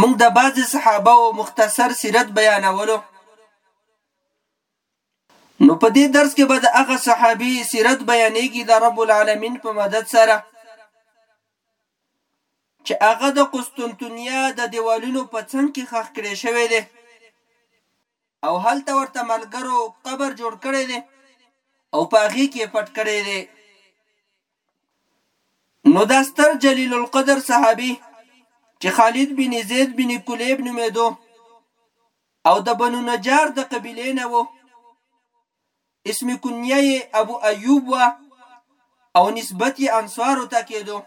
موږ د بعضې صحابه و مختصر سیرت بیانولو نو په دې درس کې به د هغه صحابي سیرت بیانېږي د رب العالمین په مدد سره چې هغه د قسطنطنیه د دیوالونو په څنګ کې خخ کړی شوی دی او هلته ورته ملګرو قبر جوړ کړی دی او په هغې کې یې پټ کړی دی. نو دا ستر جلیل القدر صحابي چې خالد بن زید بن کلیب نومېدو او د بنو نجار د قبیلې نه و اسم کنیه یې ابو ایوب وه او نسبت یې انصارو ته کېدو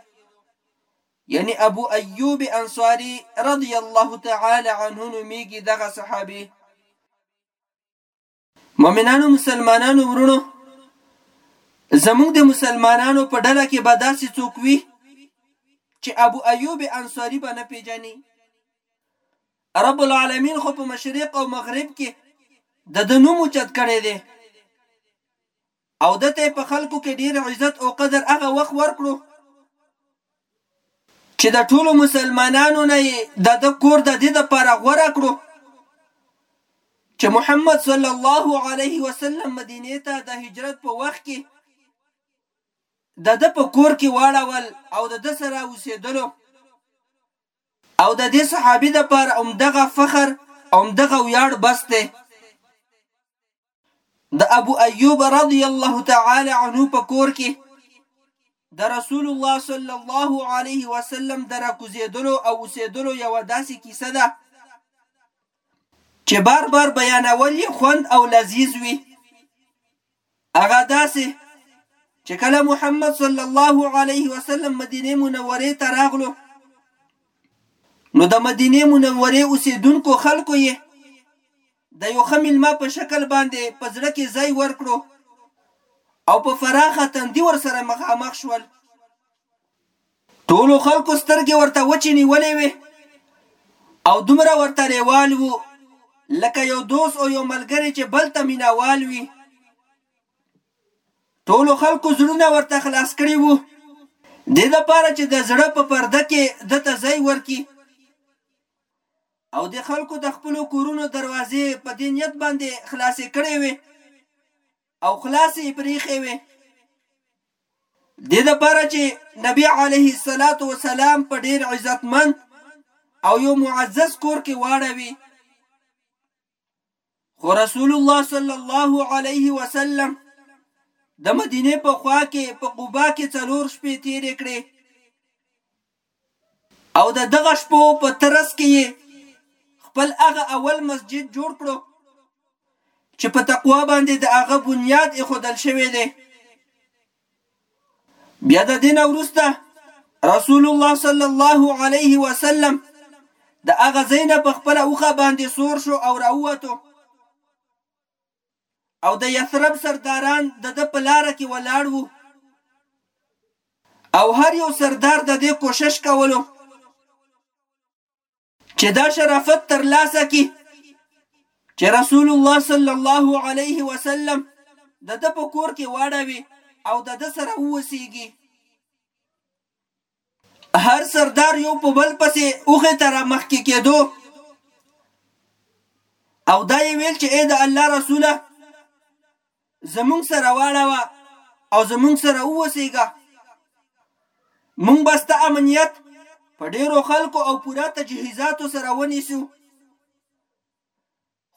یعنی ابو ایوب انصاری رضی الله تعالی عنه نومیږي دغه صحابي مؤمنانو مسلمانانو ورونو زموږ د مسلمانانو په ډله کې به داسې څوک وي چې ابو ایوب انصاری به نه پیژني رب العالمین خو په مشرق او مغرب کې د د نوم اوچت کړی دی او ده ته په خلکو کې ډېر عزت اوقدر هغه وخت ورکړو چې د ټولو مسلمانانو نه یې د ده کور د دې لپاره غوره کړو چې محمد صلی الله علیه وسلم مدینې ته د هجرت په وخت کې د ده په کور کې واړول او د ده سره اوسېدلو او د دې صحابي لپاره همدغه فخر او همدغه ویاړ بس دی د ابو ایوب رضی الله تعالی عنه په کور کې د رسول الله صلی الله علیه وسلم د راکوزېدلو او اوسېدلو یوه داسې کیسه ده چې بار بار بیانول یې خوند او لذیذ وي هغه داسې چې کله محمد صلی الله علیه وسلم مدینه منورې ته راغلو نو د مدینه منورې اوسېدونکو خلکو یې د یو ښه میلمه په شکل باندې په زړه کې ځای ورکړو او په فراخه تندي ورسره مخامخ شول. ټولو خلکو سترګې ورته وچې نیولې وې او دومره ورته لېوال وو لکه یو دوست او یو ملګری چې بل ته مینه وال وي. ټولو خلکو زړونه ورته خلاص کړي وو دې لپاره چې د زړه په پرده کې ده ته ځای ورکړي. او د خلکو د خپلو کورونو دروازې په دې نیت باندې خلاصې کړې وې او خلاصې یې پرېښې وې دې دپاره چې نبي علیه الصلاة والسلام په ډېر عزتمند او یو معزز کور کې واړوي خو رسول الله صلی الله علیه وسلم د مدینه په خوا کې په قبا کې څلور شپې تیرې کړې او د دغه شپو په ترڅ کې یې خپل هغه اول مسجد جوړ کړو چې په تقوا باندې د هغه بنیاد ایښودل شوی دی بیا د دین ورسته رسول الله صلی الله علیه وسلم د هغه زینه په خپل اوخه باندې سور شو او راووتو او د یثرب سرداران د د په لار کې ولاړ وو او هر یو سردار د دې کوشش کولو چې دا شرافت تر لاسه کی چې رسول الله صلی الله علیه وسلم د د په کور کې واړوي او د د سره ووسیږي هر سردار یو په بل پسې اوخه تر مخ کې کېدو او دا یې ویل چې اې د الله رسوله زموږ سره واړوه او زموږ سره ووسېږه، موږ به ستا امنیت په ډېرو خلکو او پوره تجهیزاتو سره ونیسو.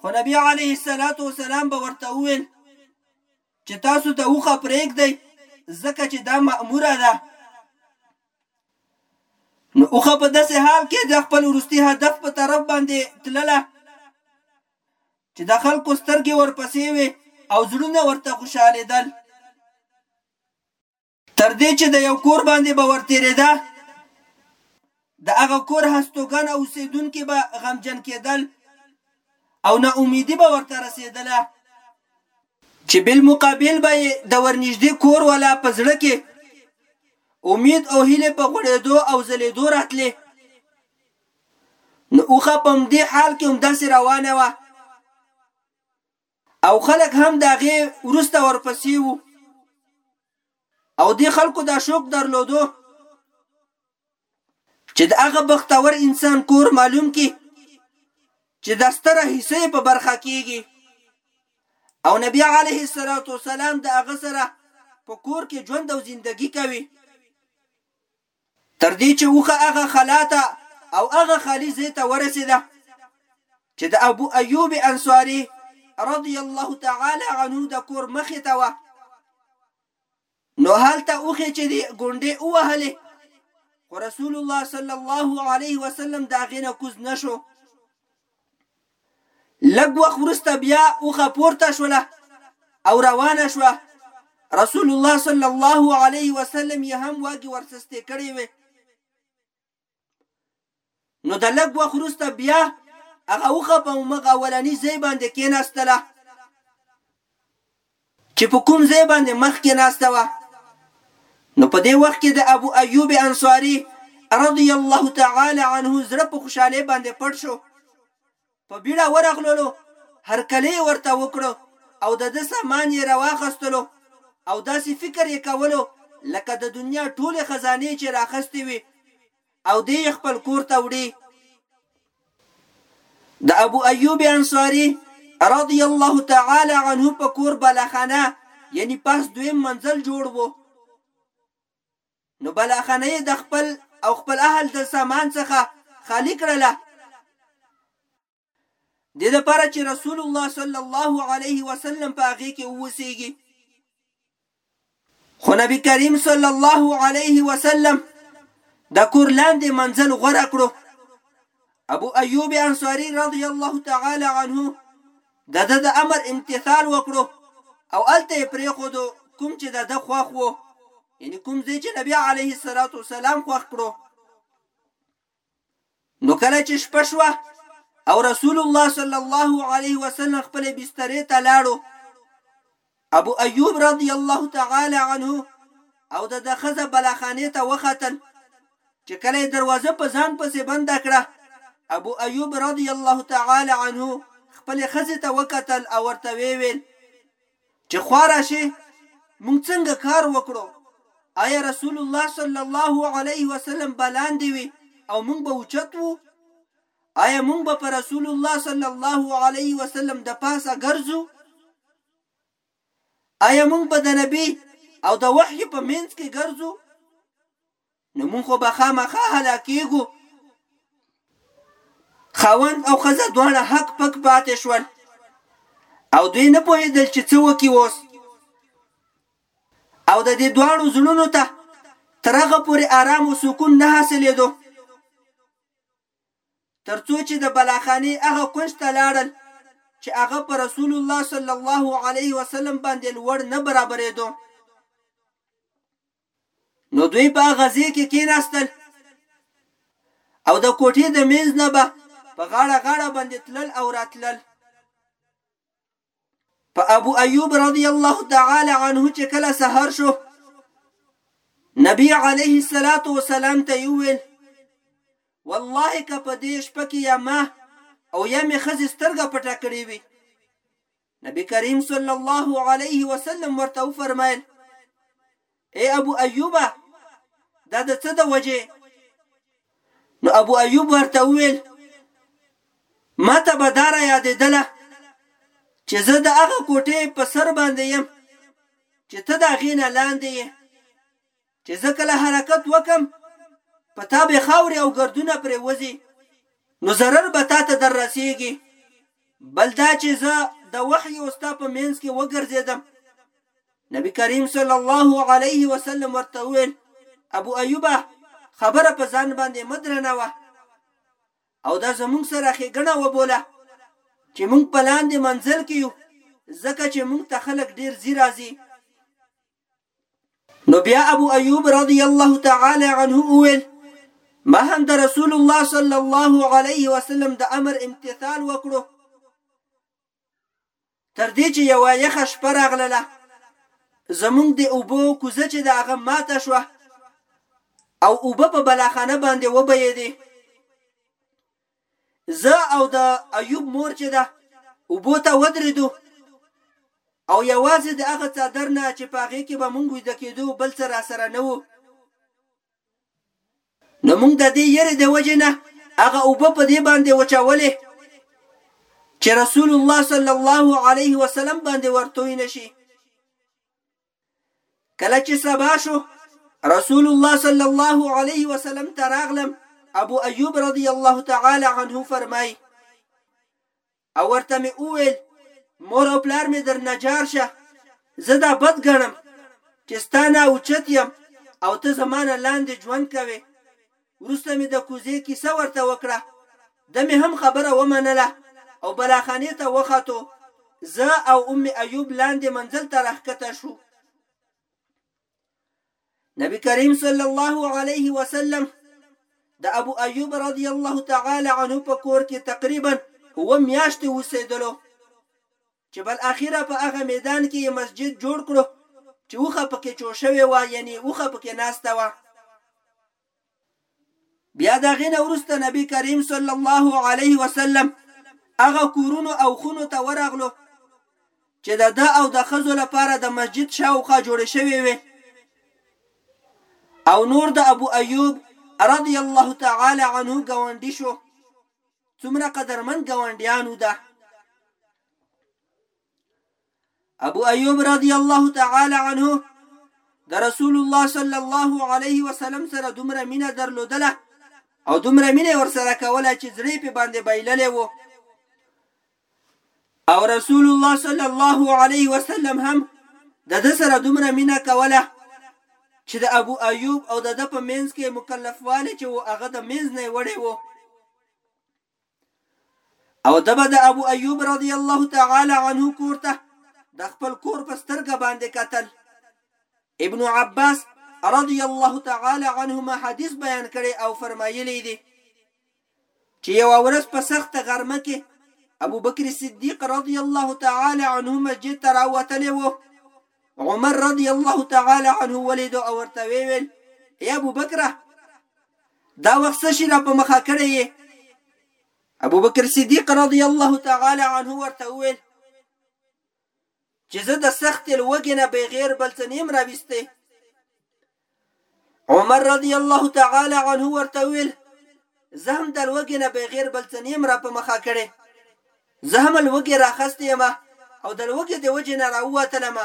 خو نبي علیه الصلوة والسلام به ورته وویل چې تاسو ته اوښه پرېږدئ ځکه چې دا مأموره ده. نو اوښه په داسې حال کې د خپل وروستي هدف په طرف باندې تلله چې د خلکو سترګې ورپسې وې او زړونه ورته خوشحالېدل. تر دې چې د یو کور باندې به ورتېرېده، د هغه کور هستوګن او اوسېدونکي به غمجن کېدل او نا اميدي به ورته رسېدله، چې بالمقابل به یې د ورنږدې کور والا په زړه کې امید او هیلې په غوړېدو او ځلېدو راتلې، نو اوښه په همدې حال کې همداسې روانه وه او خلک هم د هغې وروسته ورپسې وو او دې خلکو دا شوق درلودو چې د هغه بختور انسان کور معلوم کی چې د ستره حصے په برخه کېږي او نبی علیه الصلاۃ والسلام د هغه سره په کور کې ژوند او زندگی کوي تر دې چې اوښه هغه خلا ته او هغه خالي ځای ته ورسېده چې د ابو ایوب انصاري رضی الله تعالی عنه د کور مخې ته وه نو هلته اوښې چې دې ګونډې ووهلې خو رسول الله صلی الله علیه وسلم د هغې نه کوز نه شو لږ وخت وروسته بیا اوښه پورته شوله او روانه شوه رسول الله صلی الله علیه وسلم یې هم واګې ورسستې کړې وې نو د لږ وخت وروسته بیا هغه اوښه په همغه اولني ځای باندې کېناستله چې په کوم ځای باندې مخکې ناسته وه نو په دې وخت کې د ابو ایوب انصاري رضی الله تعالی عنه زړه په خوشحالۍ باندې پټ شو، په بیړه ورغللو، هرکلی یې ورته وکړو او د ده سامان یې راواخستلو او داسې فکر یې کولو لکه د دنیا ټولې خزانې چې راخستې وي، او دی یې خپل کور ته وړي. د ابو ایوب انصاري رضی الله تعالی عنه په کور بلاخانه یعنی پس دویم منزل جوړ وو نو بلاخانه یې د خپل او خپل اهل د سامان څخه خالي کړله. دې لپاره چې رسول الله صلی الله علیه وسلم په هغه کې اوسېږي خو نبی کریم صلی الله علیه وسلم د کور لاندې منزل غوره کړو ابو ایوب انصاری رضی الله تعالی عنه د د امر امتثال وکړو او الته یې پرېښودو کوم چې د ده خوښ وو یعنی کوم ځای چې نبی علیه الصلاة والسلام خوښ کړو نو کله چې شپه شوه او رسول الله صلی الله علیه وسلم خپل بسترې ته لاړو ابو ایوب رضی الله تعالی عنه او د د خزه بلاخانه ته وختل چې کله دروازه په ځان پسې بند کړه ابو ایوب رضی الله تعالی عنه خپل خزه ته وکتل او ورته ویل چې خوا راشې مونږ څنګه کار وکړو آیا رسول الله صلی الله علیه وسلم به لاندې وي او مونږ به اوچت وو آیا مونږ به په رسول الله صلی الله علیه وسلم د پاسه ګرځو آیا مونږ به د نبی او د وحی په منځ کې ګرځو نو مونږ خو به خامخا هلاکېږو خاوند او ښځه دواړه حق پک پاتې شول او دوی نه پوهېدل چې څه وکړي اوس او د دې دواړو زړونو ته تر هغه پورې آرام او سکون نه حاصلېدو تر څو چې د بلاخانې هغه کونج ته لاړل چې هغه پر رسول الله صلی الله علیه وسلم باندې لوړ نه برابرېدو نو دوی په هغه ځای کې کېناستل او د کوټې د مېز نه به په غاړه غاړه باندې تلل او راتلل په ابو ایوب رضی الله تعالی عنه چې کله سحر شو نبی علیه الصلاۃ والسلام ته ویل والله که په دې شپه کې یا ما او یا مې خزې سترګه پټه کړې وي نبی کریم صلی الله علیه وسلم ورته وفرمایل ای ابو ایوبه دا د څه د وجې نو ابو ایوب ورته وویل ما ته به دا را یادېدله چې زه د هغه کوټې په سر باندې یم چې ته د هغې نه لاندې یې چې زه کله حرکت وکړم په تا به خاورې او ګردونه پرېوځي نو ضرر به تا ته در رسېږي بل دا چې زه د وحي او ستا په منځ کې وګرځېدم نبی کریم صلی الله علیه وسلم ورته وویل ابو ایوبه خبره په ځان باندې مدرنه وه او دا زمونږ سره ښېګڼه وبوله چې مونږ په لاندې منزل کې یو ځکه چې مونږ ته خلک ډیر زی راځي نو بیا ابو ایوب رضی الله تعالی عنه وویل ما هم د رسول الله صلی الله علیه وسلم د امر امتثال وکړو تر دې چې یو یخه شپه راغله زمونږ د اوبو کوزه چې د هغه ماته شوه او اوبه په بلاخانه باندې وبهیدې زه او د ایوب مور چې ده اوبو ته ودرېدو او یوازې د هغه څادر نه چې په هغې کې به مونږ ویده کېدو بل څه راسره نه وو نو موږ د دې یری د وجې نه هغه اوبه په دې باندې وچولې چې رسول الله صلی الله علیه وسلم باندې ورتوی نشي کله چې سبا شو رسول الله صلی الله علیه وسلم ته راغلم ابو ایوب رضی الله تعالی عنه فرمای او ورته مې وویل مور او پلار مې در نجار شه زه دا بد ګڼم چې ستا نه اوچت یم او ته زما نه لاندې ژوند کوې وروسته مې د کوزې کیسه ورته وکړه، ده مې هم خبره ومنله او بلاخانې ته وختو، زه او ام ایوب لاندې منزل ته راښکته شو. نبی کریم صلی الله علیه وسلم د ابو ایوب رضی الله تعالی عنه په کور کې تقریبا اوه میاشتې اوسېدلو. چې بالاخره په هغه میدان کې یې مسجد جوړ کړو چې اوښه پکې چو شوې وه یعنی اوښه پکې ناسته وه بیا د هغې نه وروسته نبی کریم صلی الله علیه وسلم هغه کورونو او خونو ته ورغلو چې د ده او د ښځو لپاره د مسجد شاوخوا جوړې شوې وې او نور د ابو ایوب رضی الله تعالی عنه ګاونډي شو څومره قدرمن ګاونډیانو ده ابو ایوب رضی الله تعالی عنه د رسول الله صلی الله علیه وسلم سره دومره مینه درلودله او دومره مینه ورسره کوله چې زړه په باندې بایللې وو او رسول الله صلی الله علیه وسلم هم د ده سره دومره مینه کوله چې د ابو ایوب او د ده په منځ کې مکلفوالی چې و هغه د منځ نه وړی و او د به د ابو ایوب رضی الله تعالی عنه کور ته د خپل کور په سترګه باندې کتل ابن عباس رضی الله تعالی عنهما حدیث بیان کړي او فرمایلی دی چې یوه ورځ په سخته غرمه کې ابوبکر صدیق رضی الله تعالی عنه مسجد ته راوتلی و عمر رضی الله تعالی عنه ولیدو او ورته ویل ای ابوبکره دا وخت څه شي را په مخه کړی یې ابوبکر صدیق رضی الله تعالی عنه ورته وویل چې زه د سختې لوږې نه بغیر بل څه نیم راویستی عمر رضی الله تعالی عنه ورته ویل زه هم د لوږې نه بغیر بل څه نیم را په مخه کړی زه هم لوږې راخستې یم او د لوږې د وجې نه راووتلم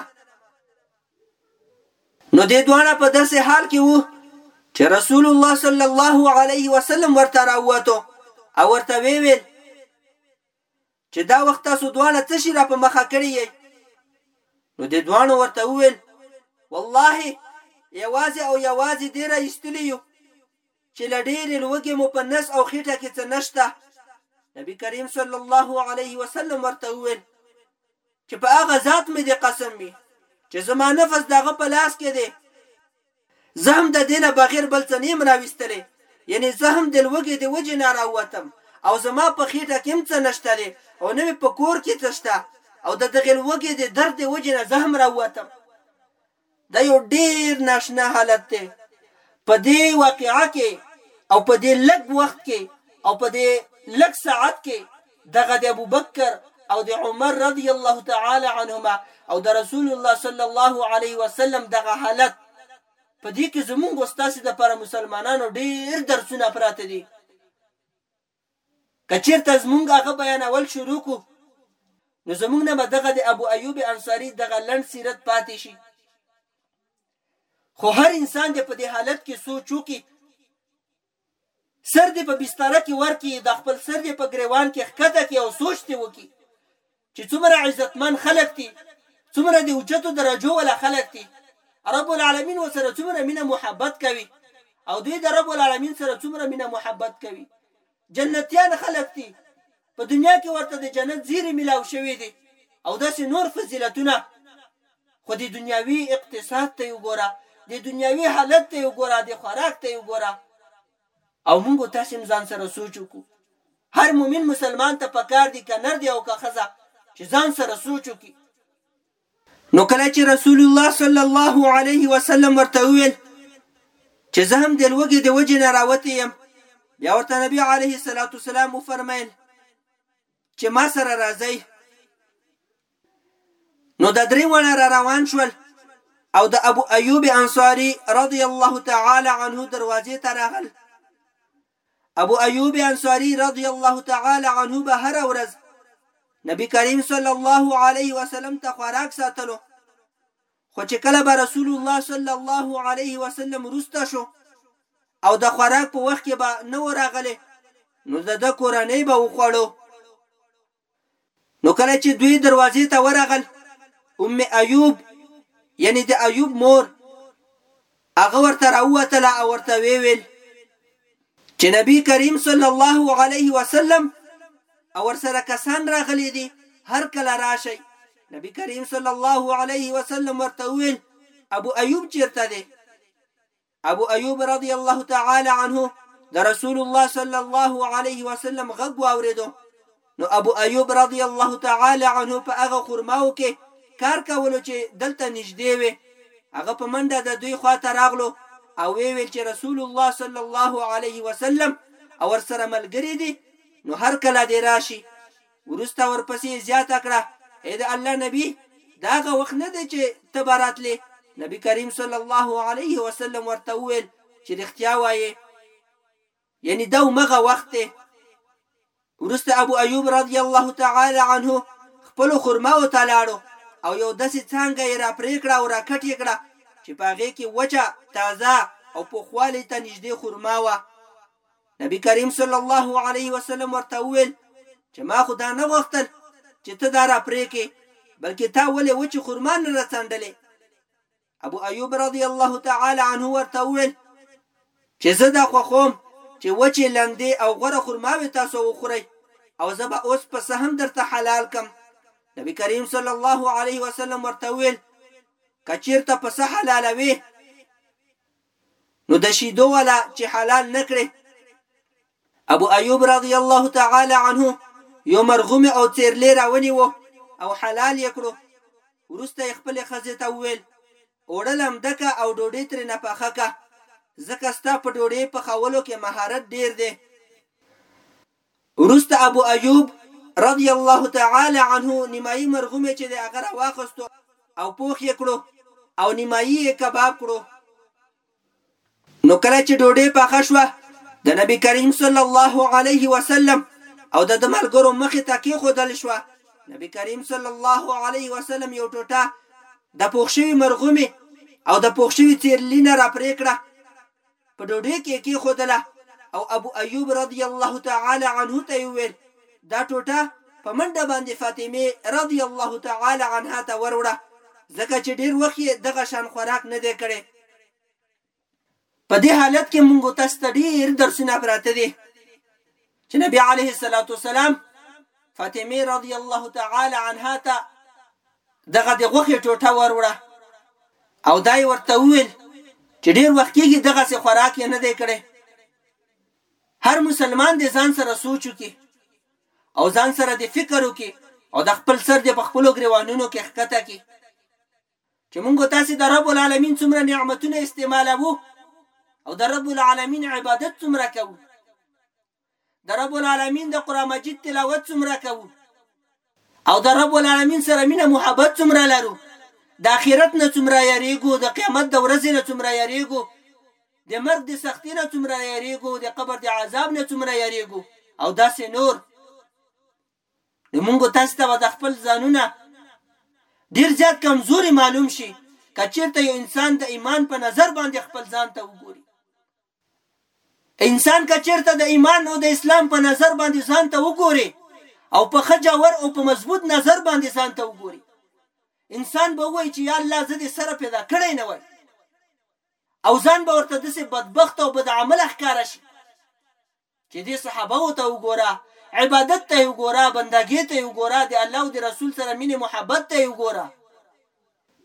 نو دې دواړه په داسې حال کې وو چې رسول الله صلی الله علیه وسلم ورته راووتو او ورته ویل چې دا وخت تاسو دواړه څه شي را په مخه کړي یئ؟ نو دې دواړو ورته وویل، والله! یوازې او یوازې دې را ایستلي یو چې له ډېرې لوږې مو په نس او خېټه کې څه نشته. نبي کریم صلی الله علیه وسلم ورته وویل چې په هغه ذات مې دې قسم وي چې زما نفس د هغه په لاس کې دی، زه هم د دې نه بغیر بل څه نه یم راویستلی، یعنې زه هم د لوږې د وجې نه راووتم او زما په خېټه کې هم څه نشته دی او نه مې په کور کې څه شته او د دغې لوږې د درد د وجې نه زه هم راووتم. دا یو ډېر ناشنا حالت دی. په دې واقعه کې او په دې لږ وخت کې او په دې لږ ساعت کې دغه د ابوبکر او د عمر رضی الله تعالی عنهما او د رسول الله صلی الله علیه وسلم دغه حالت په دې کې زمونږ استاد د پر مسلمانانو ډیر درسونه پراته دي کچیرته زمونږ هغه بیانول شروع کو نو زمونږ نه دغه د ابو ایوب انصاری دغه لند سیرت پاتې شي خو هر انسان د په دې حالت کې سوچ وکي سر دې په بستره کې ورکړي، دا خپل سر دې په ګرېوان کې ښکته کړي او سوچ دې وکړي چې څومره عزتمن خلک دي، څومره د اوچتو درجو والا خلک دي، رب العالمین ورسره څومره مینه محبت کوي او دوی د رب العالمین سره څومره مینه محبت کوي، جنتیان خلک دي. په دنیا کې ورته د جنت زیري ملاو شوي دي او داسې نور فضیلتونه خو دې دنیاوي اقتصاد ته وګوره دې دنیاوي حالت ته وګوره دې خوراک ته وګوره او موږ تاسو هم ځان سره سوچ وکړو هر مؤمن مسلمان ته پکار دي که نر دی او که ښځه چې ځان سره سوچ وکړي نو کله چې رسول الله صلی الله علیه وسلم ورته وویل چې زه هم د لوږې د وجې نه راوتی یم بیا ورته نبی علیه الصلاة والسلام وفرمیل چې ما سره راځئ نو د درې وړه را روان شول او د ابو ایوب انصاری رضی الله تعالی عنه دروازې ته راغل ابو ایوب انصاری رضی الله تعالی عنه به هر ورځ نبی کریم صلی الله علیه وسلم ته خوراک ساتلو خو چې کله به رسول الله صلی الله علیه وسلم روسته شو او د خوراک په وخت کې به نه وراغله نو د کورنۍ به وخوړو نو کله چې دوی دروازې ته ورغل، ام ایوب، یعنې د ایوب مور، هغه ورته راووتله او ورته ویې ویل چې نبي کریم صلی الله علیه وسلم او ورسره کسان راغلي دي، هر کله راشئ. نبي کریم صلی الله علیه وسلم ورته وویل، ابو ایوب چېرته دی؟ ابو ایوب رضی الله تعالی عنه د رسول الله صلی الله علیه وسلم غږ واوریدو نو ابو ایوب رضی الله تعالی عنه په هغه خرماو کې کار کولو چې دلته نږدې وي هغه په منډه د دوی خواته راغلو او وی ویل چې رسول الله صلی الله علیه وسلم او ورسره ملګری دي نو هر کله دی راشي وروسته ورپسې یې زیاته کړه، اې د الله نبي! دا هغه وخت نه دی چې ته به راتلې؟ نبي کریم صلی الله علیه وسلم ورته وویل چې رښتیا وایې، یعنې دا همغه وخت دی. وروسته ابو ایوب رضی الله تعالی عنه خپلو خرماو ته لاړو او یو داسې څانګه یې راپرې کړه او راکټ یې کړه چې په هغې کې وچه، تازه او پوخوالي ته نږدې خرما وه. نبی کریم صلی الله علیه وسلم ورته وویل چې ما خو دا نه غوښتل چې ته دا را پرې کې بلکې تا ولې وچې خرما نه راڅنډلې ابو ایوب رضی الله تعالی عنه ورته وویل چې زه دا خوښوم چې وچې لندې او غوره خرماوې تاسو وخورئ او زه به اوس په څه هم درته حلال کم نبی کریم صلی الله علیه وسلم ورته وویل که چیرته په څه حلالوې نو د شیدو والا چې حلال نه کړې ابو ایوب رضی الله تعالی عنه یو مرغوم او څیرلې راونیو او حلال یې کړو وروسته یې خپلې ښځې ته وویل اوړه لمده که او ډوډۍ ترېنه پخه که ځکه ستا په ډوډۍ پخولو کې مهارت ډېر دی وروسته ابو ایوب رضی الله تعالی عنه نیمایي مرغومی چې دی هغه راواخستو او پوخ یې کړو او نیمایي یې کباب کړو. نو کله چې ډوډې پاخه شوه د نبي کریم صلی الله علیه وسلم او دده ملګرو مخې ته کېښودل شوه، نبي کریم صلی الله علیه وسلم یو ټوټه دپوخ شوي مرغومي او د پوخ شوي څېرلي نه راپرې کړه، په ډوډۍ کې یې کېښودله او ابو ایوب رضی الله تعالی عنه ته یې وویل، دا ټوټه په منډه باندې فاطمې رضی الله تعالی عنها ته وروړه، ځکه چې ډېر وخت یې دغه شان خوراک نه دی کړی. په دې حالت کې موږ او تاسو ته ډېر درسونه پراته دي. چې نبی علیه الصلاة والسلام فاطمه رضی الله تعالی عنها ته دغه د غوښې ټوټه وروړه او دای ورته وویل چې ډیر وخت کېږي دغه څه خوراک یې نه دی کړی هر مسلمان د ځان سره سوچ وکړي او ځان سره د فکر وکړي او د خپل سر د په خپلو ګریوانونو کې ښکته کړي چې مونږ او تاسې د رب العالمین څومره نعمتونه استعمالوو او د رب العالمین عبادت څومره کوو د رب العالمین د قرآن مجید تلاوت څومره کوو او د رب العالمین سره مینه محبت څومره لرو د آخرت نه څومره یریږو د قیامت د ورځې نه څومره یریږو د مرګ د سختی نه څومره یریږو د قبر د عذاب نه څومره یریږو او داسې نور نو مونږ تاسو ته به د خپل ځانونه ډیر زیات کمزوري معلوم شي که چیرته یو انسان د ایمان په نظر باندې خپل ځان ته وګوري انسان که چیرته د ایمان او د اسلام په نظر باندې ځان ته وګوري او په خجاور او په مضبوط نظر باندې ځان ته وګوري انسان به وایي چې یا الله زه دې سره پیدا کړی نه وای او ځان به ورته داسې بدبخت او بد عمل ښکاره شي چی دی صحابه وو ته وګوره عبادت ته یې وګوره بندګې ته یې وګوره د الله او د رسول سره مینې محبت ته یې وګوره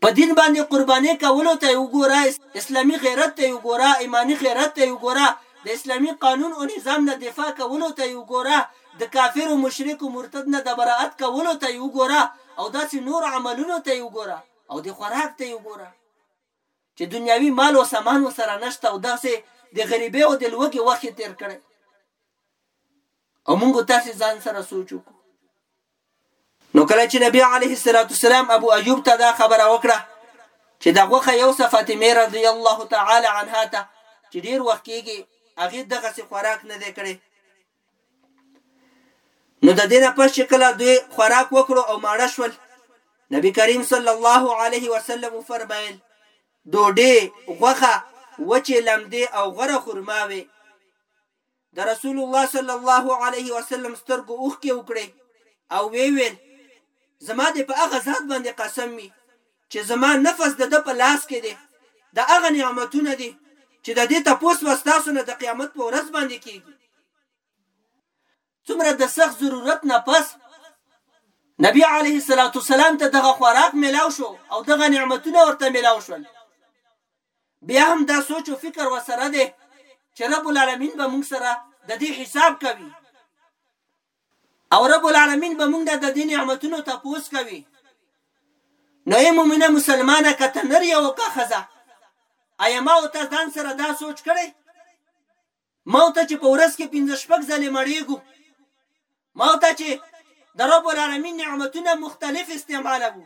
په دین باندې قربانې کولو ته یې وګوره اسلامي غیرت ته یې وګوره ایماني غیرت ته یې وګوره د اسلامي قانون او نظام نه دفاع کولو ته یې وګوره د کافر او مشرک او مرتد نه د براءت کولو ته یې وګوره او داسې نور عملونو ته یې وګوره او د خوراک ته یې وګوره چې دنیاوي مال او سامان ورسره نشته او دغسې د غریبۍ او د لوږې وخت یې تېر کړی او موږ تاسې ځان سره سوچ وکړو نو کله چې نبی علیه الصلاۃ والسلام ابو ایوب ته دا خبره وکړه چې دا غوخه یو څه فاطمه رضی الله تعالی عنها ته چې ډیر وخت کېږي هغه دغه څه خوراک نه دی کړی نو د دې نه پس چې کله دوی خوراک وکړو او ماړه شول نبی کریم صلی الله علیه وسلم وفرمایل ډوډې غوښه وچې لمدې او غوره خرما وې د رسول الله صلی الله علیه وسلم سترګو اوښکې وکړې او ویې ویل زما دې په هغه ذات باندې قسم وي چې زما نفس د ده په لاس کې دی، دا هغه نعمتونه دي چې د دې تپوس به ستاسو نه د قیامت په ورځ باندې کېږي. څومره د سخت ضرورت نه پس نبي علیه الصلوة والسلام ته دغه خوراک مېلاو شو او دغه نعمتونه ورته مېلاو شول، بیا هم دا سوچ و فکر ورسره دی چې رب العالمین به موږ سره د دې حساب کوي، او رب العالمین به مونږ د دې نعمتونو تپوس کوي نو ای مومنه مسلمانه که ته نر یې او که ښځه ایا ما او ته ځان سره دا سوچ کړی ما او ته چې په ورځ کې پنځه شپږ ځلې مړېږو ما او ته چې د رب العالمین نعمتونه مختلف استعمالوو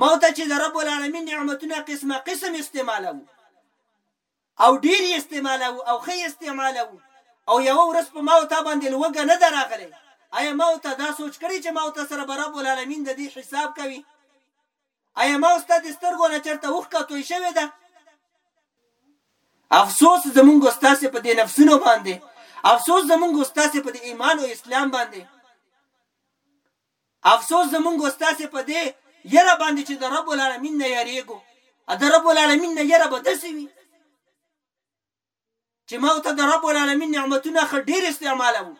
ما او ته چې د رب العالمین نعمتونه قسمه قسم استعمالوو او ډېر یې استعمالوو او ښه یې استعمالوو او یوه ورځ په ما او تا باندې لوږه نه ده راغلې ایا ما او تا دا سوچ کړی چې ما او تا سره به رب العالمین د دې حساب کوي؟ ایا ما او ستا د سترګو نه چرته اوښکه توی شوې ده؟ افسوس زمونږ او ستاسې په دې نفسونو باندې افسوس زمونږ او ستاسې په دې ایمان او اسلام باندې افسوس زمونږ او ستاسې په دې يره باندې چې د رب العالمين نه يريږو او د رب العالمين نه يره به داسې وي چې ما او ته د رب العالمين نعمتونه خه ډېر استعمالوو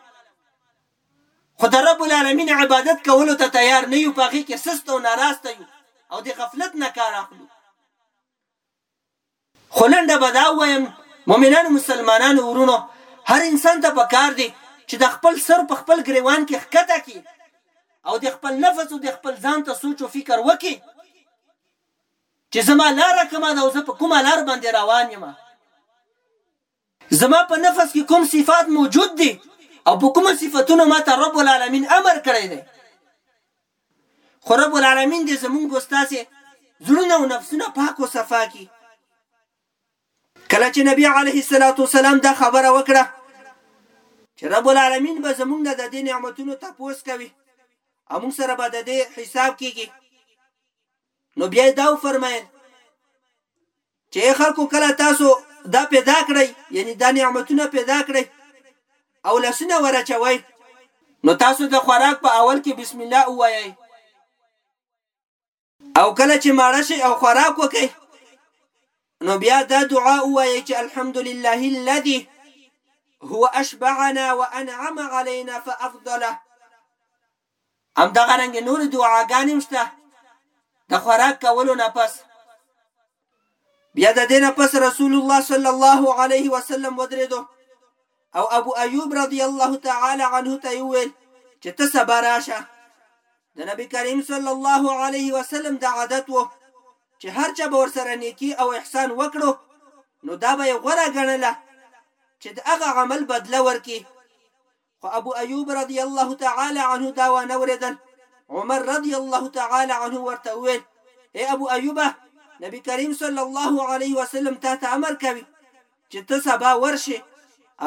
خو د رب العالمین عبادت کولو ته تیار نه یو پاغي کې سست او ناراسته یو او د غفلت نه کار اخلو خو لنډه به دا ووایم مؤمنانو مسلمانانو وروڼو هر انسان ته په کار دي چې د خپل سر په خپل ګریوان کې ښکته کړي او د خپل نفس او د خپل ځان ته سوچ او فکر وکړي چې زما لاره کومه ده او زه په کومه لار باندې روان یم. زما په نفس کې کوم صفات موجود دي او په کومو صفتونو ماته رب العالمین امر کړی دی خو رب العالمین دې زمونږ او ستاسې زړونه او نفسونه پاک او صفا کړي کله چې نبی علیه الصلاۃ والسلام دا خبره وکړه چې رب العالمین به زمونږ نه د دې نعمتونو تپوس کوي او موږ سره به د دې حساب کیږي نو بیا دا فرمایل چې ای خلکو کله تاسو دا پېدا کړئ، یعنې دا نعمتونه پېدا کړئ او لاسونه ور اچوئ. نو تاسو د خوراک په اول کې بسم الله ووایئ. او کله چې ماړه شئ او خوراک وکړئ نو بیا دا دعا ووایئ چې الحمد لله الذي هو اشبعنا وانعم علينا فافضله همدغه رنګ نورې دعاګانې هم شته د خوراک کولو نه پس بیا د دې نه پس رسول الله صلی الله علیه وسلم ودرېدو او ابو ایوب رضی الله تعالی عنه ته یې وویل چې ته سبا راشه د نبی کریم صلی الله علیه وسلم د عادت و چې هر چا به ورسره نیکی او احسان وکړو نو دا به یې غوره ګڼله چې د هغه عمل بدله ورکړي خو ابو ایوب رضی الله تعالی عنه دا وانه وریدل عمر رضی الله تعالی عنه ورته وویل ای ابو ایوبه نبی کریم صلی الله علیه وسلم تا ته امر کوي چې ته سبا ورشي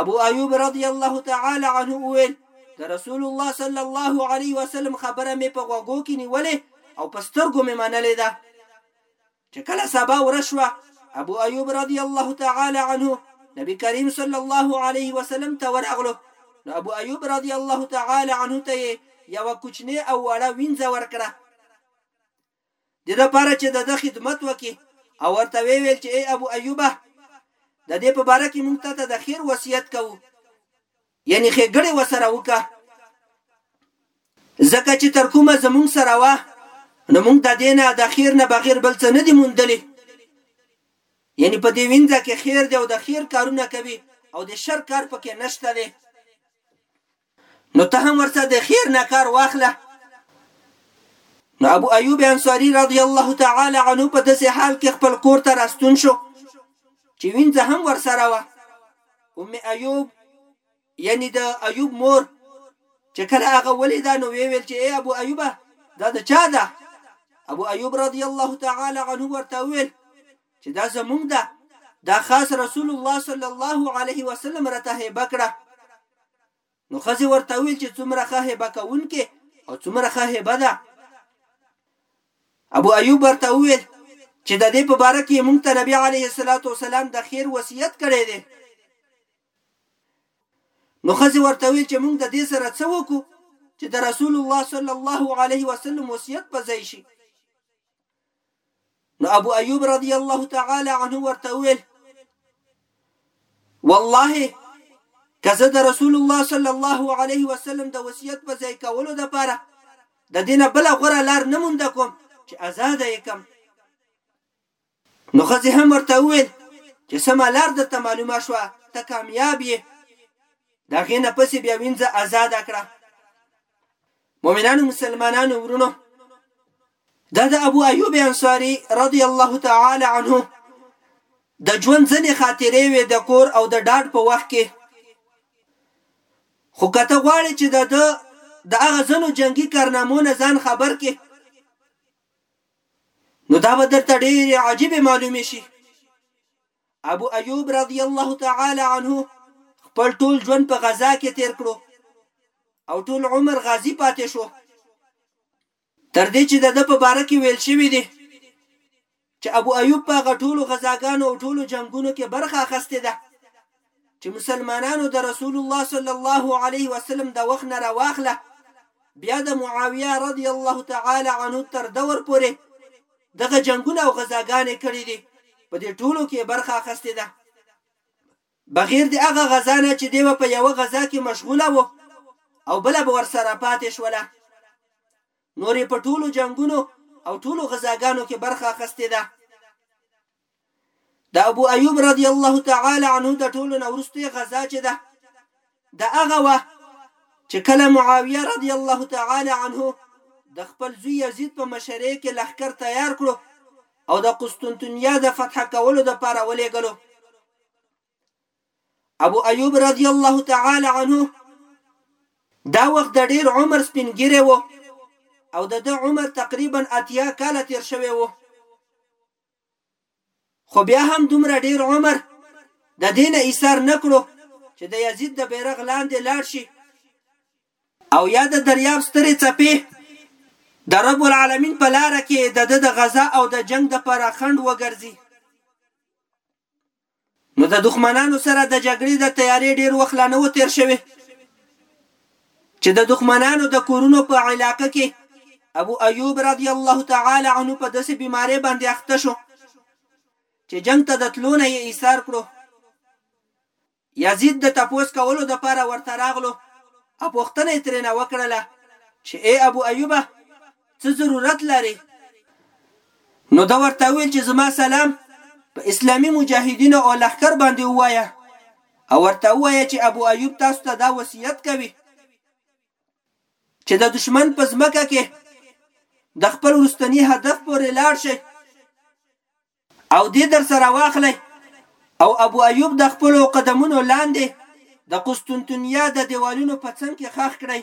ابو ایوب رضی الله تعالی عنه وویل د رسول الله صلی الله علیه وسلم خبره مې په غوږو کې نیولې او په سترګو مې منلې ده چې کله سبا ورځ شوه، ابو ایوب رضی الله تعالی عنه نبی کریم صلی الله علیه وسلم ته ورغلو، نو ابو ایوب رضی الله تعالی عنه ته یې یوه کوچنې او وړه وینځه ورکړه، دې لپاره چې د ده خدمت وکړي او ورته ویې ویل چې ای ابو ایوبه! د دې په باره کې موږ تاته د خیر وصیت کوو. یعنی ښیګړی وسره وکه ځکه چی تر کومه زمونږ سره وه نو مونږ د دې نه د خیر نه بغیر بل څه نه دی موندلی یعنی په دې وینځه کې خیر دی او د خیر کارونه کوي او د شر کار پکې نشته دی نو ته هم ورته د خیر نه کار واخله نو ابو ایوب انصاری رضی الله تعالی عنه په داسې حال کې خپل کور ته راستون شو چې وینځه هم ورسره وه ام ایوب یعنی د ایوب مور چې کله هغه ولیده نو ویې ویل چې ای ابو ایوبه دا د چا ده ابو ایوب رضی الله تعالی عنه ورته وویل چې دا زمونږ ده دا خاص رسول الله صلی الله علیه وسلم راته هیبه کړه نو ښځې ورته وویل چې څومره ښه هبه کوونکې او څومره ښه هبه ده. ابو ایوب ورته وویل چې د دې په باره کې موږ ته نبی علیه الصلاة والسلام د خیر وصیت کړی دی. نو ښځې ورته ویل چې موږ د دې سره څه وکړو چې د رسول الله صلی الله علیه وسلم وصیت په ځای شي. نو ابو ایوب رضی الله تعالی عنه ورته وویل والله که زه د رسول الله صلی الله علیه وسلم د وصیت په ځای کولو د پاره د دینه بل غره لار نه مونږ کوم چې آزاد یې کم نو خزه هم ورته وویل چې سم لار د ته معلومه شو ته کامیاب یې دا غینه پسې بیا وینځه آزاد کړه مؤمنانو مسلمانانو ورونو دا د ابو ایوب انصاری رضی الله تعالی عنه د ژوند ځنې خاطرې وې د کور او د ډاډ په وخت کې خو کته غواړي چې د د هغه ځنو جنگي کارنامو نه ځان خبر کې نو دا به درته ډېرې عجیبې معلومې شي ابو ایوب رضی الله تعالی عنه خپل ټول ژوند په غزا کې تیر کړو او ټول عمر غازی پاتې شو تر دې چې د ده په باره کې ویل شوي دي چې ابو ایوب په هغه ټولو غزاګانو او ټولو جنګونو کې برخه اخستې ده چې مسلمانانو د رسول الله صلی الله علیه وسلم د وخت نه راواخله بیا د معاویه رضی الله تعالی عنه تر دور پورې دغه جنگونه او غزاګانې کړې دي په دې ټولو کې برخه اخستې ده بغیر د هغه غزا نه چې دی په یوه غزا کې مشغوله و او بله به ورسره پاتې شوله نورې په ټولو جنگونو او ټولو غزاګانو کې برخه اخستې ده د ابو ایوب رضی الله تعالی عنه د ټولو نه وروستۍ غزا چې ده د هغه وه چې کله معاویه رضی الله تعالی عنه د خپل زوی یزید په مشرۍ کې لښکر تیار کړو او د قسطنطنیه د فتح کولو لپاره ولېږلو ابو ایوب رضی الله تعالی عنه دا وخت د ډیر عمر سپینګیری وو او د ده عمر تقریبا اتیا کاله تیر شوی وو خو بیا هم دومره ډیر عمر د دې نه ایسار نه کړو چې د یزید د بیرغ لاندې لاړ شي او یا د دریاب سترې څپې د رب العالمین په لاره کې د د غزا او د جنگ د پر خند وګرځي نو د دښمنانو سره د جګړې د تیارې ډېر وخت لا نه و تېر شوی چې د دښمنانو د کورونو په علاقه کې ابو ایوب رضی الله تعالی عنه په داسې بیمارۍ باندې اخته شو چې جنګ ته د تلو نه یې ایثار کړو. یزید د تپوس کولو دپاره ورته راغلو او پوښتنه یې ترېنه وکړله چې ای ابو ایوبه! څه ضرورت لرې؟ نو ده ورته وویل چې زما سلام په اسلامي مجاهدینو او لښکر باندې ووایه او ورته ووایه چې ابو ایوب تاسو ته دا وصیت کوي چې د دشمن په ځمکه کې د خپل ورستنی هدف پورې لاړ شئ او دې در سره واخلئ او ابو ایوب د خپل قدمونو لاندې د قسطنطنیه د دیوالونو په څنګ کې خخ کړئ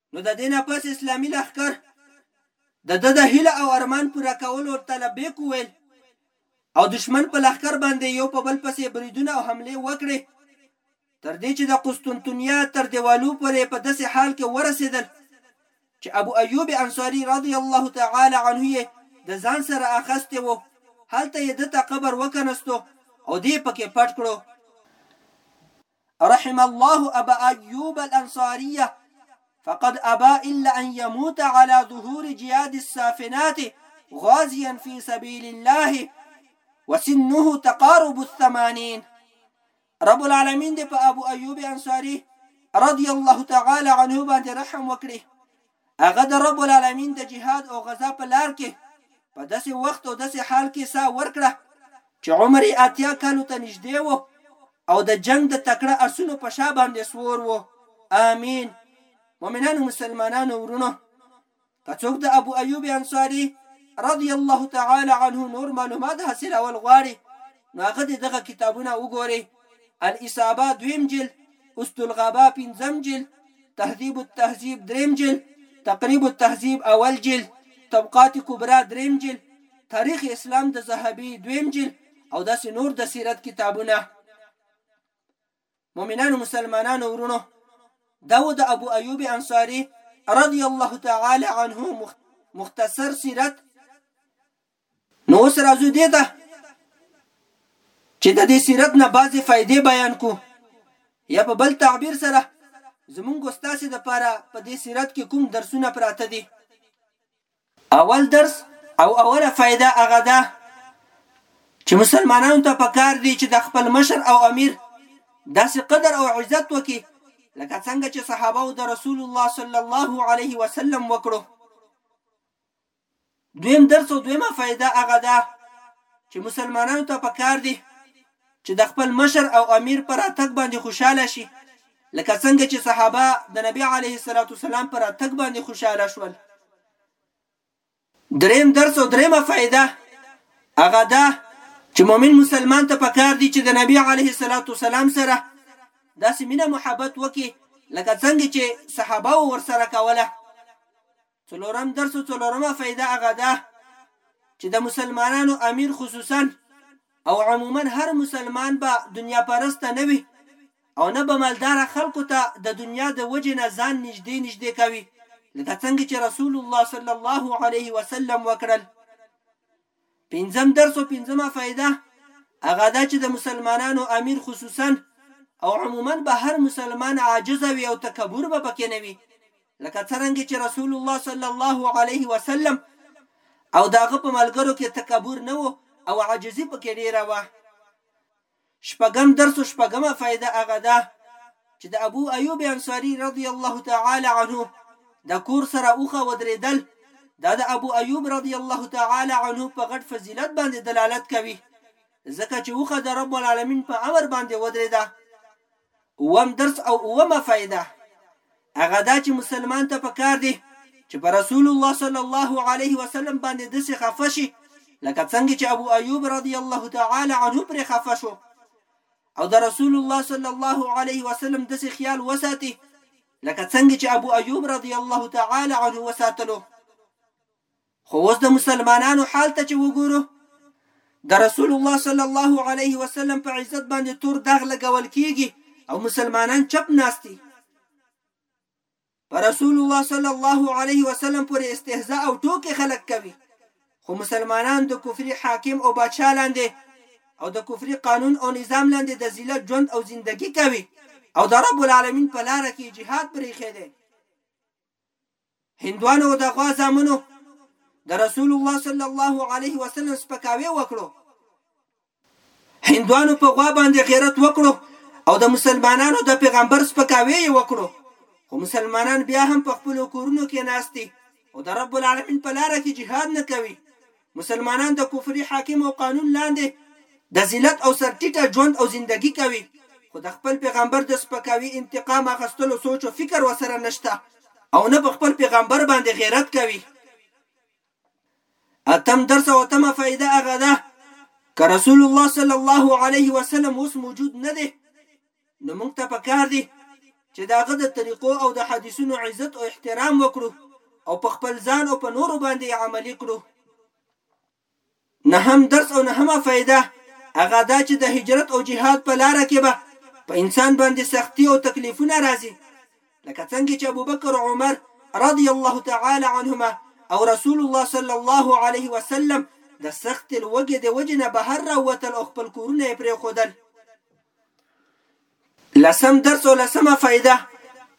نو د دې نه پس اسلامي لښکر د ده د هیله او ارمان پوره کولو ته لبیک وویل او دښمن په لښکر باندې یو په بل پسې بریدونه او حملې وکړې تر دې چې د قسطنطنیه تر دیوالو پورې په داسې حال کې ورسېدل چې ابو ایوب انصاری رضی الله تعالی عنه یې د ځان سره اخستې وو هلته یې ده ته قبر وکنستو او دې پکې پټ کړو رحم الله أبا أيوب الأنصارية فقد أبى إلا أن يموت على ظهور جياد السافنات غازيا في سبيل الله وسنه تقارب الثمانين رب العالمين دي أبو أيوب أنصاري رضي الله تعالى عنه بانت رحم وكره هغه د رب العالمين د جهاد او غزا په لار کې په داسې وخت او داسې حال کې ساه ورکړه چې عمر يې اتيا کالو ته نږدې و او د جنګ د تکړه اسونو په شا باندې سوور و. آمين. مؤمنانو مسلمانانو ورونو که څوک د ابو ایوب انصاری رضی الله تعالی عنه نور معلومات حاصلول غواړي نو هغه دې دغه کتابونه وګوري الاصابه دویم جلد است الغبا پنځم جلد تهذیب التهذیب دریم جلد تقریب التهذیب اول جلد طبقات کبرا دریم جلد تاریخ اسلام د زهبي دویم جلد او داسې نور د سیرت کتابونه مؤمنانو مسلمانانو ورونو دا و د ابو ایوب انصاری رضی الله تعالی عنه مختصر سیرت نو اوس راځو دې ته چې د دې سیرت نه بعضې فائدې بیان کو یا په بل تعبیر سره زمونږ ستاسو لپاره په دې سیرت کې کوم درسونه پراته دي اول درس او اوله فائده هغه دا چې مسلمانانو ته پکار دي چې د خپل مشر او امیر داسې قدر او عزت وکړي لکه څنګه چې صحابه او د رسول الله صلی الله علیه وسلم وکړو دویم درس او دویمه فائده هغه دا چې مسلمانانو ته پکار دي چې د خپل مشر او امیر په راتګ باندې خوشاله شي لکه څنګه چې صحابه د نبی علیه الصلاة والسلام په راتګ باندې خوشاله شول. دریم درس او دریمه فائده هغه دا چې مؤمن مسلمان ته پکار دي چې د نبی علیه الصلاة والسلام سره داسې مینه محبت وکړي لکه څنګه چې صحابه ورسره کوله څلورم درس او څلورمه فایده هغه ده چې د مسلمانانو امیر خصوصا او عموما هر مسلمان به دنیا پرسته نه وي او نه به مالداره خلکو ته د دنیا د وجې نه ځان نږدې نږدې کوي لکه څنګه چې رسول الله صلی الله علیه وسلم وکړل پنځم درس او پنځمه فائده هغه دا چې د مسلمانانو امیر خصوصا او عموما به هر مسلمان عاجز وي او تکبر به پکې نه وي لکه څرنګه چې رسول الله صلی الله علیه وسلم او داغه په ملګرو کې تکبر نه وو او عاجزي پکې ډیره وه شپږم درس او شپږمه فائده هغه ده چې د ابو ایوب انصاری رضی الله تعالی عنه د کور سره اوخه ودرېدل دا د ابو ایوب رضی الله تعالی عنه په غټ فضیلت باندې دلالت کوي ځکه چې اوخه د رب العالمین په امر باندې ودرېده اووم درس او اوومه فائده هغه دا چې مسلمان ته پکار دی چې پر رسول الله صلی الله علیه وسلم باندې دسې خفه شي لکه څنګه چې ابو ایوب رضی الله تعالی عنه پر خفه شو او د رسول الله صلی الله علیه وسلم دسې خیال وساتي لکه څنګه چې ابو ایوب رضی الله تعالی عنه وساتلو خو اوس د مسلمانانو حال ته چې وګورو، د رسول الله صلی الله علیه وسلم په عزت باندې تور داغ لګول کیږي او مسلمانان چپ ناست دي. په رسول الله صلی الله علیه وسلم پورې استهزاء او ټوکې خلک کوي، خو مسلمانان د کفري حاکم او بادشاه لاندې او د کفري قانون او نظام لاندې د ذلت ژوند او زندګي کوي او د رب العالمین په لاره کې یې جهاد پرېښی دی. هندوانو او د غوا زامنو د رسول الله صلی الله علیه وسلم سپکاوی وکړو هندوانو په غوا باندې غیرت وکړو او د مسلمانانو د پیغمبر سپکاوی یې وکړو خو مسلمانان بیا هم په خپلو کورونو کې ناست دي او د رب العالمین په لاره کې جهاد نه کوي مسلمانان د کفري حاکم او قانون لاندې د ذلت او سرټیټه ژوند او زندګي کوي خو د خپل پیغمبر د سپکاوي انتقام اخستلو سوچ او فکر ورسره نشته او نه په خپل پیغمبر باندې غیرت کوي اتم درس او اتمه فائده هغه ده که رسول الله صلی الله علیه وسلم اوس موجود نه دی نو موږ ته په کار دي چې د هغه د طریقو او د حدیثونو عزت او احترام وکړو او په خپل ځان او په نورو باندې عملي کړو نه هم درس او نه هم فائدہ هغه دا چې د هجرت او جهاد په لار کې به په انسان باندې سختی او تکلیفونه راځي لکه څنګه چې ابوبکر عمر رضی الله تعالی عنهما او رسول الله صلی الله علیه وسلم د سخت لوګي د وجنه بهر راوتل او خپل کورونه یې پرې خودل لسم درس او لسمه فائده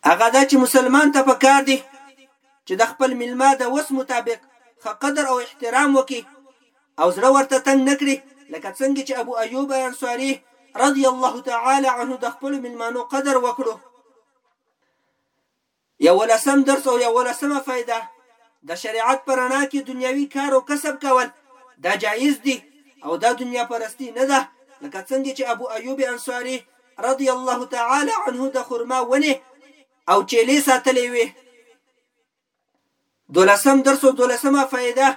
هغه دا چې مسلمان ته پکار دی چې د خپل ملما د وس مطابق خه قدر او احترام وکي او زړه ورته تنگ نکړي لکه څنګه چې ابو ایوب انصاری رضی الله تعالی عنه د خپل ملمانو قدر وکړو یولسم درس او یولسمه فایده، د شریعت په رڼا کې دنیاوي کار او کسب کول دا جایز دي او دا دنیا پرستي نه ده، لکه څنګه چې ابو ایوب انصاري رضی الله تعالی عنه د خرما ونې او چیلې ساتلې وې. دولسم درس او دولسمه فائده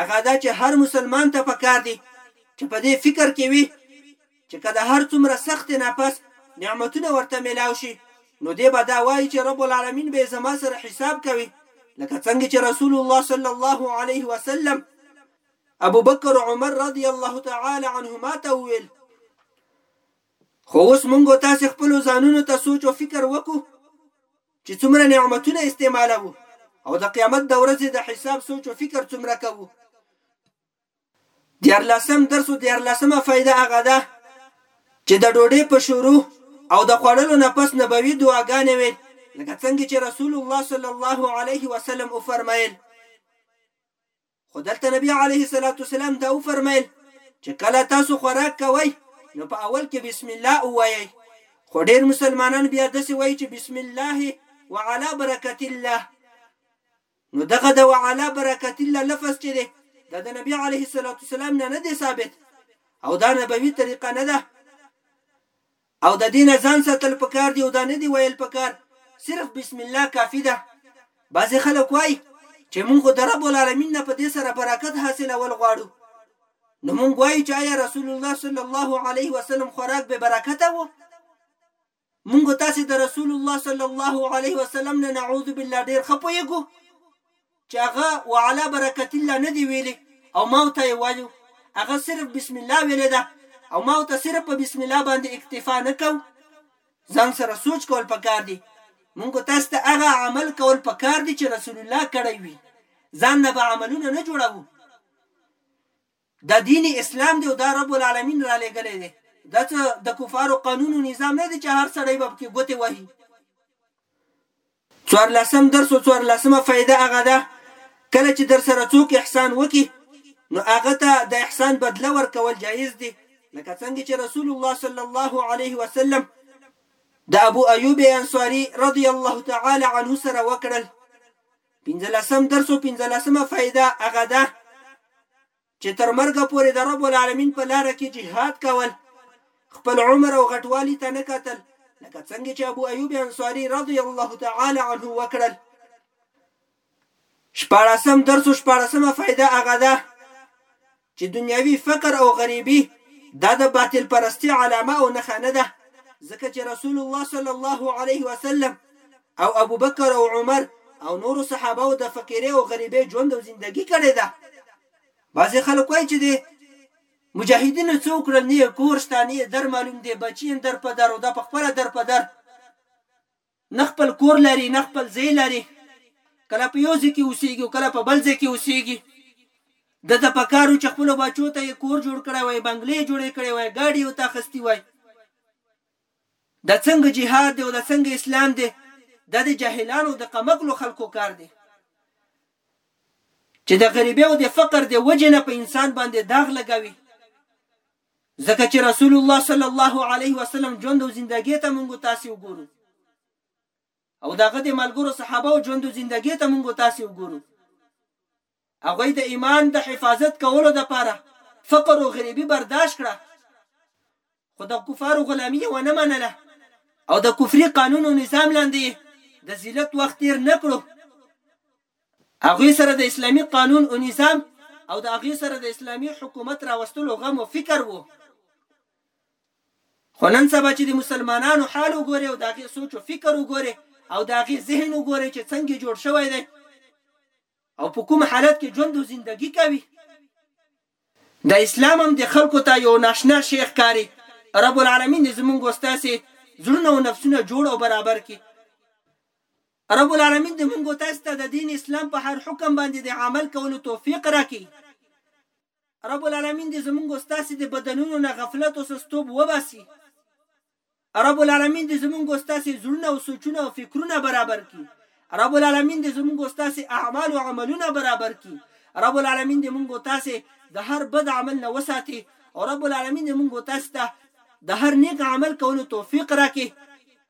هغه دا چې هر مسلمان ته پکار دي چې په دې فکر کې وي چې که د هر څومره سخت ناپس نعمتونه ورته ملاو شي نو دې به دا وایي چې رب العالمین به زما سره حساب کوي لکه څنګه چې رسول الله صلی الله علیه وسلم ابو بکر عمر رضی الله تعالی عنهما ته ویل خو اوس مونږ تاسو خپل ځانونو ته سوچ او فکر وکړو چې څومره نعمتونه استعمالوو او د قیامت د ورځې د حساب سوچ او فکر څومره کوو دیارلسم درس او دیارلسمه فایده هغه ده چې د ډوډۍ په شروع او د خوړلو نه پس نبوي دعاګانې ویل لکه څنګه چې رسول الله صلی الله علیه وسلم وفرمایل خو دلته نبي عليه السلام دا وفرمايل چې کله تاسو خوراک کوئ نو په اول کې بسم الله ووايئ، خو ډېر مسلمانان بيا داسې وايي چې بسم الله وعلى برکت الله، نو دغه د وعلى برکت الله لفظ چې دی دا د نبي عليه السلام نه نه دی ثابت او دا نبوي طريقه نه ده، او د دې نه ځان ساتل پکار دي او دا نه دي ويل پکار صرف بسم الله کافي ده بعضي خلک وايي چې مونږ خو د رب العالمين نه په دې سره برکت حاصلول غواړو نو مونږ وایو چې آیا رسول الله صلی الله علیه وسلم خوراک به برکت وو مونږ تاسو د رسول الله صلی الله علیه وسلم نه نعوذ بالله ډیر خپویګو چې هغه وعلى برکت الله نه دی ویلي او ما ته یې وایو هغه صرف بسم الله ویلې ده او ما ته صرف په بسم الله باندې اکتفا نه کو ځان سره سوچ کول پکار دي مونږ تاسو ته هغه عمل کول پکار دي چې رسول الله کړی وي ځان نه به عملونه نه جوړو دا دین اسلام دی او دا رب العالمین رالیږلی دی دا څه دکفارو قانون او نظام نه دی چه هر سړی به پکې ګوتې وهي. څوارلسم درس او څوارلسمه فایده هغه ده کله چه درسره څوک احسان وکړي نو هغه ته د احسان بدله ورکول جایز دي لکه څنګه چه رسول الله صلی الله علیه وسلم د ابو ایوب انصاری رضی الله تعالی عنه سره وکړل پنځلسم درس او پنځلسمه فائده هغه ده چې تر مرګه پورې د رب العالمین په لار کې جهاد کول خپل عمر او غټوالي ته نه کتل لکه څنګه چې ابو ایوب انصاری رضی الله تعالی عنه وکړل شپاړسم درس او شپاړسمه فائده هغه ده چې دنیاوي فقر او غریبي دا د باطل پرستي علامه او نښه نه ده، ځکه چې رسول الله صلی الله علیه وسلم او ابوبکر او عمر او نورو صحابه و د فقیرې او غریبې ژوند او زندګي کړې ده. بعضې خلک وایي چې دې مجاهدینو څه وکړل، نه یې کور شته، نه یې در معلوم دی، بچي یې در په در او دا په خپله در په در. نه خپل کور لري، نه خپل ځای لري، کله په یو ځای کې اوسېږي او کله په بل ځای کې اوسېږي، ده ته په کار و چې خپلو بچو ته یې کور جوړ کړی وای، بنګلې یې جوړې کړې وای، ګاډي یې ورته اخیستي وای. دا څنګه جهاد دی او دا څنګه اسلام دی؟ دا د جاهلانو او د قمقلو خلکو کار دی چې د غریبۍ او د فقر د وجې نه په انسان باندې داغ لګوي ځکه چې رسول الله صلی الله علیه وسلم ژوند او زندګی ته مونږ تاسو وګورو او دغه د ملګرو صحابه او ژوند او زندګی ته مونږ تاسو وګورو هغه د ایمان د حفاظت کولو لپاره فقر او غریبي برداشت کړه خو د کفارو غلامی و نه منله او د کفري قانون او نظام لاندې د ذلت وخت تیر نکړو هغوی سره د اسلامي قانون اونظام او د هغوی سره د اسلامي حکومت راوستلو غم او فکر وو خو نن سبا چې د مسلمانانو حال وګوري او د هغې سوچ او فکر وګوري او د هغې ذهن وګوري چې څنګه جوړ شوی دی او په کوم حالت کې ژوند او زندگی کوي د اسلام هم د خلکو ته یو ناشنا شیخ کاری رب العالمین دې زمونږ استاسې زړونه او نفسونه جوړ او برابر کړي رب العالمين دې مونږ او تاسو ته د دين اسلام په هر حکم باندې د عمل کولو توفيق راکړي. رب العالمين دې زمونږ او ستاسو د بدنونو نه غفلت او سستوب وباسي. رب العالمين دې زمونږ او ستاسو زړونه او سوچونه او فکرونه برابر کړي. رب العالمين دې زمونږ او ستاسو اعمال او عملونه برابر کړي. رب العالمين دې مونږ او تاسو د هر بد عمل نه وساتي او رب العالمين دې مونږ او تاسو ته د هر نیک عمل کولو توفیق راکړي.